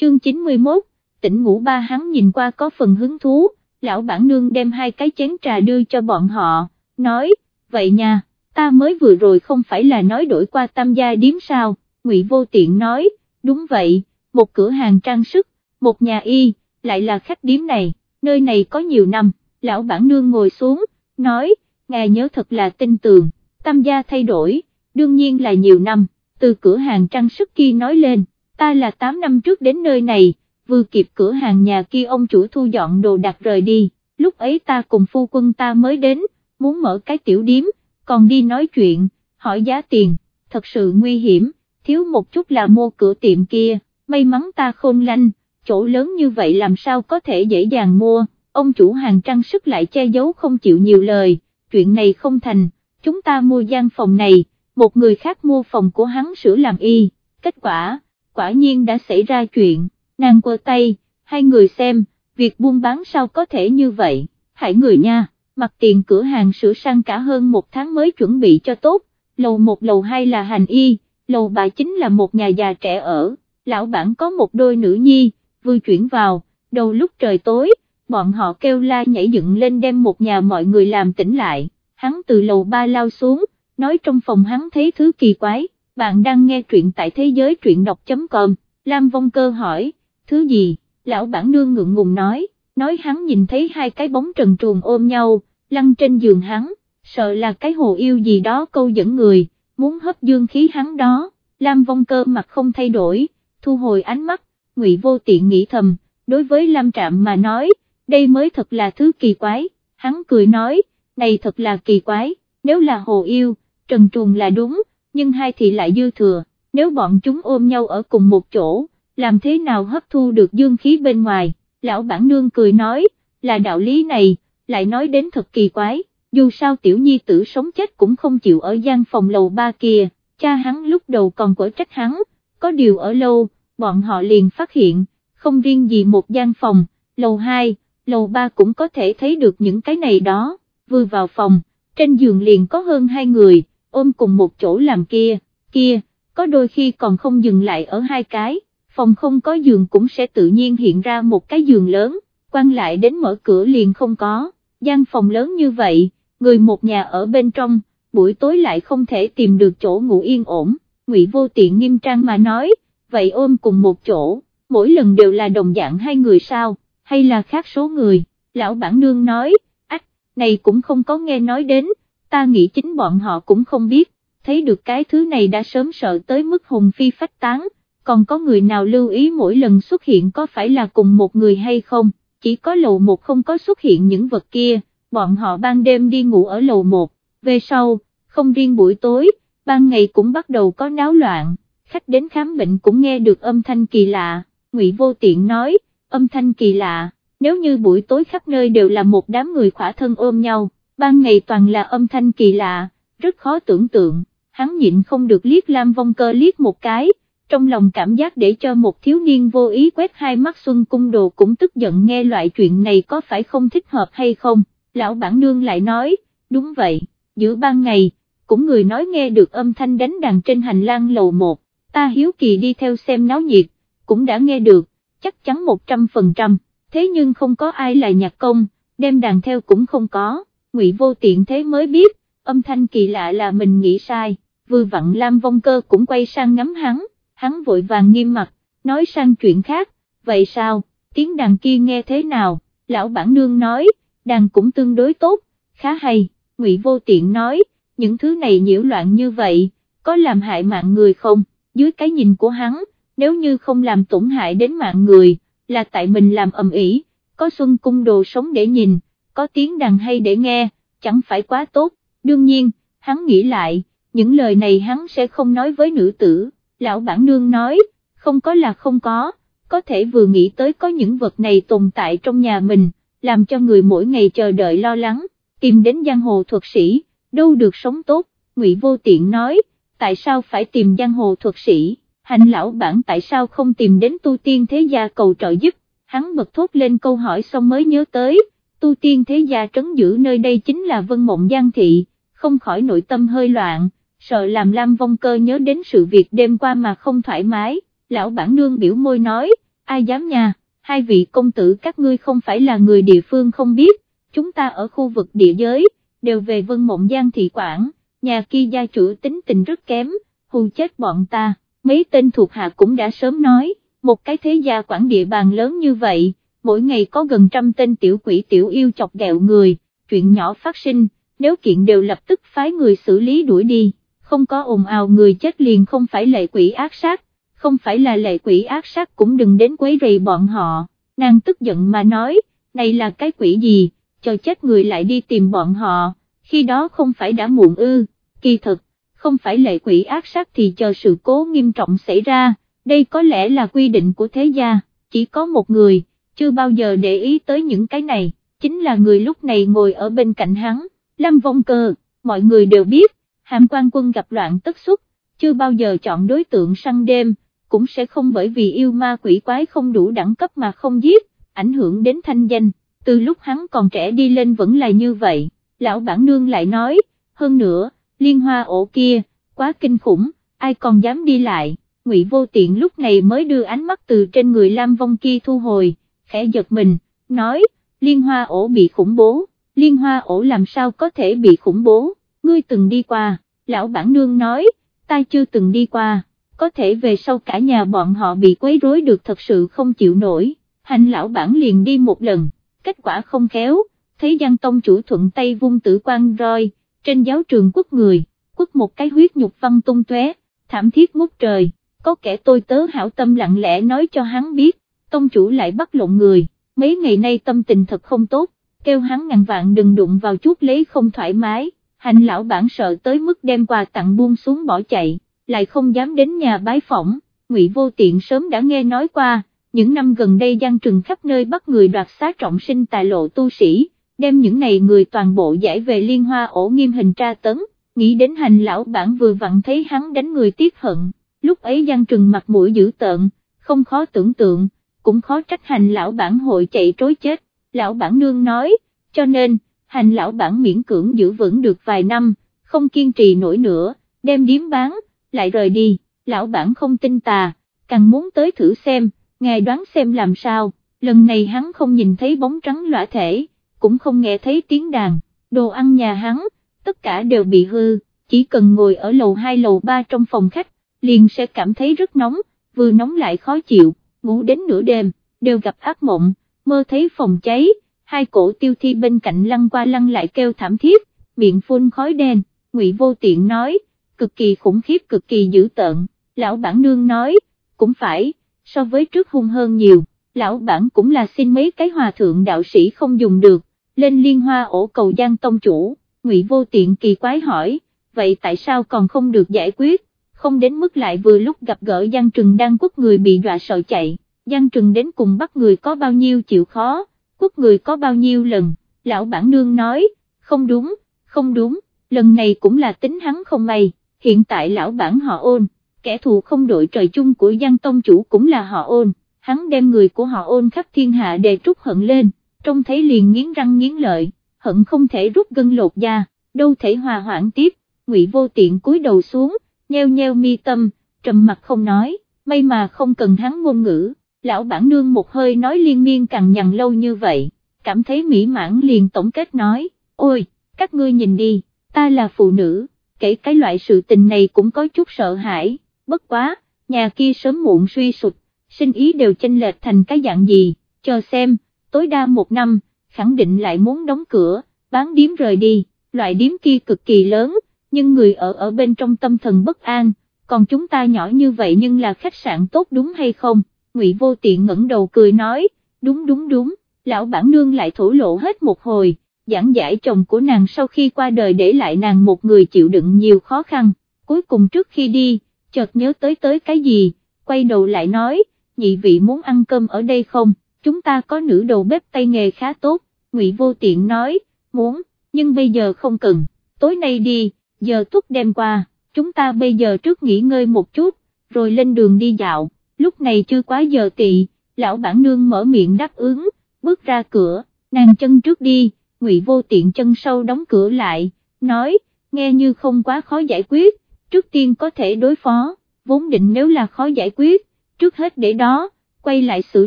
chương 91, tỉnh ngủ ba hắn nhìn qua có phần hứng thú, lão bản nương đem hai cái chén trà đưa cho bọn họ, nói, vậy nha, ta mới vừa rồi không phải là nói đổi qua tam gia điếm sao, ngụy vô tiện nói, đúng vậy, một cửa hàng trang sức, một nhà y, lại là khách điếm này, nơi này có nhiều năm, lão bản nương ngồi xuống, nói, ngài nhớ thật là tin tường, tam gia thay đổi, đương nhiên là nhiều năm, từ cửa hàng trang sức kia nói lên, ta là 8 năm trước đến nơi này, vừa kịp cửa hàng nhà kia ông chủ thu dọn đồ đặt rời đi, lúc ấy ta cùng phu quân ta mới đến, muốn mở cái tiểu điếm, còn đi nói chuyện, hỏi giá tiền, thật sự nguy hiểm, thiếu một chút là mua cửa tiệm kia, may mắn ta khôn lanh, chỗ lớn như vậy làm sao có thể dễ dàng mua, ông chủ hàng trang sức lại che giấu không chịu nhiều lời, chuyện này không thành, chúng ta mua gian phòng này, một người khác mua phòng của hắn sửa làm y, kết quả, quả nhiên đã xảy ra chuyện, nàng quơ tay, hai người xem, việc buôn bán sao có thể như vậy, hãy người nha, mặt tiền cửa hàng sửa sang cả hơn một tháng mới chuẩn bị cho tốt, lầu một lầu hai là hành y, lầu ba chính là một nhà già trẻ ở, lão bản có một đôi nữ nhi, vừa chuyển vào, đầu lúc trời tối, bọn họ kêu la nhảy dựng lên đem một nhà mọi người làm tỉnh lại, hắn từ lầu ba lao xuống, nói trong phòng hắn thấy thứ kỳ quái, bạn đang nghe truyện tại thế giới truyện đọc.com, Lam Vong Cơ hỏi, thứ gì, lão bản nương ngượng ngùng nói, nói hắn nhìn thấy hai cái bóng trần truồng ôm nhau, lăn trên giường hắn, sợ là cái hồ yêu gì đó câu dẫn người, muốn hấp dương khí hắn đó, Lam Vong Cơ mặt không thay đổi, thu hồi ánh mắt, Ngụy Vô Tiện nghĩ thầm, đối với Lam Trạm mà nói, đây mới thật là thứ kỳ quái, hắn cười nói, này thật là kỳ quái, nếu là hồ yêu, trần truồng là đúng, nhưng hai thì lại dư thừa, nếu bọn chúng ôm nhau ở cùng một chỗ, làm thế nào hấp thu được dương khí bên ngoài, lão bản nương cười nói, là đạo lý này, lại nói đến thật kỳ quái, dù sao tiểu nhi tử sống chết cũng không chịu ở gian phòng lầu ba kia, cha hắn lúc đầu còn quở trách hắn, có điều ở lâu, bọn họ liền phát hiện, không riêng gì một gian phòng, lầu 2, lầu 3 cũng có thể thấy được những cái này đó, vừa vào phòng, trên giường liền có hơn hai người, ôm cùng một chỗ làm kia, kia, có đôi khi còn không dừng lại ở hai cái, phòng không có giường cũng sẽ tự nhiên hiện ra một cái giường lớn, quan lại đến mở cửa liền không có, gian phòng lớn như vậy, người một nhà ở bên trong, buổi tối lại không thể tìm được chỗ ngủ yên ổn, ngụy vô tiện nghiêm trang mà nói, vậy ôm cùng một chỗ, mỗi lần đều là đồng dạng hai người sao, hay là khác số người, lão bản nương nói, ách, này cũng không có nghe nói đến, ta nghĩ chính bọn họ cũng không biết, thấy được cái thứ này đã sớm sợ tới mức hùng phi phách tán, còn có người nào lưu ý mỗi lần xuất hiện có phải là cùng một người hay không, chỉ có lầu một không có xuất hiện những vật kia, bọn họ ban đêm đi ngủ ở lầu một, về sau, không riêng buổi tối, ban ngày cũng bắt đầu có náo loạn, khách đến khám bệnh cũng nghe được âm thanh kỳ lạ, Ngụy Vô Tiện nói, âm thanh kỳ lạ, nếu như buổi tối khắp nơi đều là một đám người khỏa thân ôm nhau, ban ngày toàn là âm thanh kỳ lạ, rất khó tưởng tượng, hắn nhịn không được liếc Lam Vong Cơ liếc một cái, trong lòng cảm giác để cho một thiếu niên vô ý quét hai mắt xuân cung đồ cũng tức giận nghe loại chuyện này có phải không thích hợp hay không, lão bản nương lại nói, đúng vậy, giữa ban ngày, cũng người nói nghe được âm thanh đánh đàn trên hành lang lầu một, ta hiếu kỳ đi theo xem náo nhiệt, cũng đã nghe được, chắc chắn một trăm phần trăm, thế nhưng không có ai là nhạc công, đem đàn theo cũng không có, ngụy vô tiện thế mới biết, âm thanh kỳ lạ là mình nghĩ sai, vừa vặn Lam Vong Cơ cũng quay sang ngắm hắn, hắn vội vàng nghiêm mặt, nói sang chuyện khác, vậy sao, tiếng đàn kia nghe thế nào, lão bản nương nói, đàn cũng tương đối tốt, khá hay, ngụy vô tiện nói, những thứ này nhiễu loạn như vậy, có làm hại mạng người không, dưới cái nhìn của hắn, nếu như không làm tổn hại đến mạng người, là tại mình làm ầm ĩ, có xuân cung đồ sống để nhìn, có tiếng đàn hay để nghe, chẳng phải quá tốt, đương nhiên, hắn nghĩ lại, những lời này hắn sẽ không nói với nữ tử, lão bản nương nói, không có là không có, có thể vừa nghĩ tới có những vật này tồn tại trong nhà mình, làm cho người mỗi ngày chờ đợi lo lắng, tìm đến giang hồ thuật sĩ, đâu được sống tốt, ngụy vô tiện nói, tại sao phải tìm giang hồ thuật sĩ, hành lão bản tại sao không tìm đến tu tiên thế gia cầu trợ giúp, hắn bật thốt lên câu hỏi xong mới nhớ tới, tu tiên thế gia trấn giữ nơi đây chính là vân mộng giang thị, không khỏi nội tâm hơi loạn, sợ làm Lam Vong Cơ nhớ đến sự việc đêm qua mà không thoải mái, lão bản nương biểu môi nói, ai dám nha, hai vị công tử các ngươi không phải là người địa phương không biết, chúng ta ở khu vực địa giới, đều về Vân Mộng Giang thị quản, nhà kia gia chủ tính tình rất kém, hù chết bọn ta, mấy tên thuộc hạ cũng đã sớm nói, một cái thế gia quản địa bàn lớn như vậy, mỗi ngày có gần trăm tên tiểu quỷ tiểu yêu chọc ghẹo người, chuyện nhỏ phát sinh, nếu kiện đều lập tức phái người xử lý đuổi đi, không có ồn ào người chết liền không phải lệ quỷ ác sát, không phải là lệ quỷ ác sát cũng đừng đến quấy rầy bọn họ, nàng tức giận mà nói, này là cái quỷ gì, cho chết người lại đi tìm bọn họ, khi đó không phải đã muộn ư, kỳ thực, không phải lệ quỷ ác sát thì chờ sự cố nghiêm trọng xảy ra, đây có lẽ là quy định của thế gia, chỉ có một người, chưa bao giờ để ý tới những cái này, chính là người lúc này ngồi ở bên cạnh hắn, Lâm Vong Cơ, mọi người đều biết, hàm quan quân gặp loạn tất xuất, chưa bao giờ chọn đối tượng săn đêm, cũng sẽ không bởi vì yêu ma quỷ quái không đủ đẳng cấp mà không giết, ảnh hưởng đến thanh danh, từ lúc hắn còn trẻ đi lên vẫn là như vậy, lão bản nương lại nói, hơn nữa, liên hoa ổ kia, quá kinh khủng, ai còn dám đi lại, ngụy vô tiện lúc này mới đưa ánh mắt từ trên người Lam Vong kia thu hồi, khẽ giật mình, nói, liên hoa ổ bị khủng bố, liên hoa ổ làm sao có thể bị khủng bố, ngươi từng đi qua, lão bản nương nói, ta chưa từng đi qua, có thể về sau cả nhà bọn họ bị quấy rối được thật sự không chịu nổi, hành lão bản liền đi một lần, kết quả không khéo, thấy Giang Tông chủ thuận tay vung tử quan roi, trên giáo trường quốc người, quốc một cái huyết nhục văn tung tóe, thảm thiết ngút trời, có kẻ tôi tớ hảo tâm lặng lẽ nói cho hắn biết, tông chủ lại bắt lộn người, mấy ngày nay tâm tình thật không tốt, kêu hắn ngàn vạn đừng đụng vào chút lấy không thoải mái, hành lão bản sợ tới mức đem quà tặng buông xuống bỏ chạy, lại không dám đến nhà bái phỏng, ngụy vô tiện sớm đã nghe nói qua, những năm gần đây giang trừng khắp nơi bắt người đoạt xá trọng sinh tài lộ tu sĩ, đem những này người toàn bộ giải về liên hoa ổ nghiêm hình tra tấn, nghĩ đến hành lão bản vừa vặn thấy hắn đánh người tiếc hận, lúc ấy giang trừng mặt mũi dữ tợn, không khó tưởng tượng, cũng khó trách hành lão bản hội chạy trối chết, lão bản nương nói, cho nên, hành lão bản miễn cưỡng giữ vững được vài năm, không kiên trì nổi nữa, đem điếm bán, lại rời đi, lão bản không tin tà, càng muốn tới thử xem, ngài đoán xem làm sao, lần này hắn không nhìn thấy bóng trắng lõa thể, cũng không nghe thấy tiếng đàn, đồ ăn nhà hắn, tất cả đều bị hư, chỉ cần ngồi ở lầu 2 lầu 3 trong phòng khách, liền sẽ cảm thấy rất nóng, vừa nóng lại khó chịu, ngủ đến nửa đêm, đều gặp ác mộng, mơ thấy phòng cháy, hai cổ tiêu thi bên cạnh lăn qua lăn lại kêu thảm thiết, miệng phun khói đen, ngụy vô tiện nói, cực kỳ khủng khiếp cực kỳ dữ tợn, lão bản nương nói, cũng phải, so với trước hung hơn nhiều, lão bản cũng là xin mấy cái hòa thượng đạo sĩ không dùng được, lên liên hoa ổ cầu giang tông chủ, ngụy vô tiện kỳ quái hỏi, vậy tại sao còn không được giải quyết, không đến mức lại vừa lúc gặp gỡ Giang Trừng đang quất người bị dọa sợ chạy, Giang Trừng đến cùng bắt người có bao nhiêu chịu khó, quất người có bao nhiêu lần, lão bản nương nói, không đúng, không đúng, lần này cũng là tính hắn không may, hiện tại lão bản họ ôn, kẻ thù không đội trời chung của Giang Tông chủ cũng là họ ôn, hắn đem người của họ ôn khắp thiên hạ đề trút hận lên, trông thấy liền nghiến răng nghiến lợi, hận không thể rút gân lột da, đâu thể hòa hoãn tiếp, ngụy vô tiện cúi đầu xuống, nheo nheo mi tâm, trầm mặt không nói, may mà không cần hắn ngôn ngữ, lão bản nương một hơi nói liên miên càng nhằn lâu như vậy, cảm thấy mỹ mãn liền tổng kết nói, ôi, các ngươi nhìn đi, ta là phụ nữ, kể cái loại sự tình này cũng có chút sợ hãi, bất quá, nhà kia sớm muộn suy sụp, sinh ý đều chênh lệch thành cái dạng gì, chờ xem, tối đa một năm, khẳng định lại muốn đóng cửa, bán điếm rời đi, loại điếm kia cực kỳ lớn, nhưng người ở ở bên trong tâm thần bất an, còn chúng ta nhỏ như vậy nhưng là khách sạn tốt đúng hay không, Ngụy Vô Tiện ngẩng đầu cười nói, đúng đúng đúng, lão bản nương lại thổ lộ hết một hồi, giảng giải chồng của nàng sau khi qua đời để lại nàng một người chịu đựng nhiều khó khăn, cuối cùng trước khi đi, chợt nhớ tới tới cái gì, quay đầu lại nói, nhị vị muốn ăn cơm ở đây không, chúng ta có nữ đầu bếp tay nghề khá tốt, Ngụy Vô Tiện nói, muốn, nhưng bây giờ không cần, tối nay đi, giờ tuất đem qua, chúng ta bây giờ trước nghỉ ngơi một chút, rồi lên đường đi dạo, lúc này chưa quá giờ tị, lão bản nương mở miệng đáp ứng, bước ra cửa, nàng chân trước đi, ngụy vô tiện chân sau đóng cửa lại, nói, nghe như không quá khó giải quyết, trước tiên có thể đối phó, vốn định nếu là khó giải quyết, trước hết để đó, quay lại xử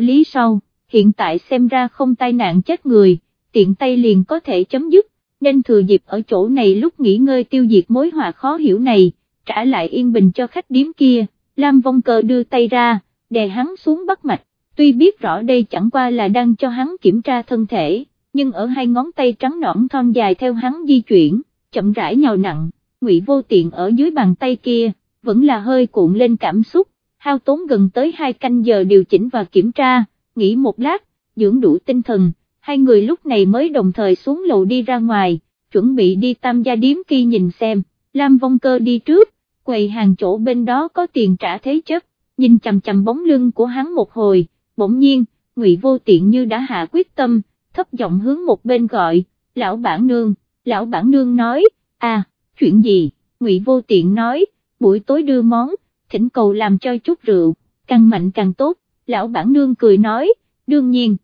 lý sau, hiện tại xem ra không tai nạn chết người, tiện tay liền có thể chấm dứt, nên thừa dịp ở chỗ này lúc nghỉ ngơi tiêu diệt mối hòa khó hiểu này, trả lại yên bình cho khách điếm kia, Lam Vong Cơ đưa tay ra, đè hắn xuống bắt mạch, tuy biết rõ đây chẳng qua là đang cho hắn kiểm tra thân thể, nhưng ở hai ngón tay trắng nõn thon dài theo hắn di chuyển, chậm rãi nhào nặng, ngụy vô tiện ở dưới bàn tay kia, vẫn là hơi cuộn lên cảm xúc, hao tốn gần tới hai canh giờ điều chỉnh và kiểm tra, nghỉ một lát, dưỡng đủ tinh thần, hai người lúc này mới đồng thời xuống lầu đi ra ngoài, chuẩn bị đi tam gia điếm kia nhìn xem, Lam Vong Cơ đi trước, quầy hàng chỗ bên đó có tiền trả thế chấp, nhìn chầm chầm bóng lưng của hắn một hồi, bỗng nhiên, ngụy vô tiện như đã hạ quyết tâm, thấp giọng hướng một bên gọi, lão bản nương, lão bản nương nói, à, chuyện gì, ngụy vô tiện nói, buổi tối đưa món, thỉnh cầu làm cho chút rượu, càng mạnh càng tốt, lão bản nương cười nói, đương nhiên,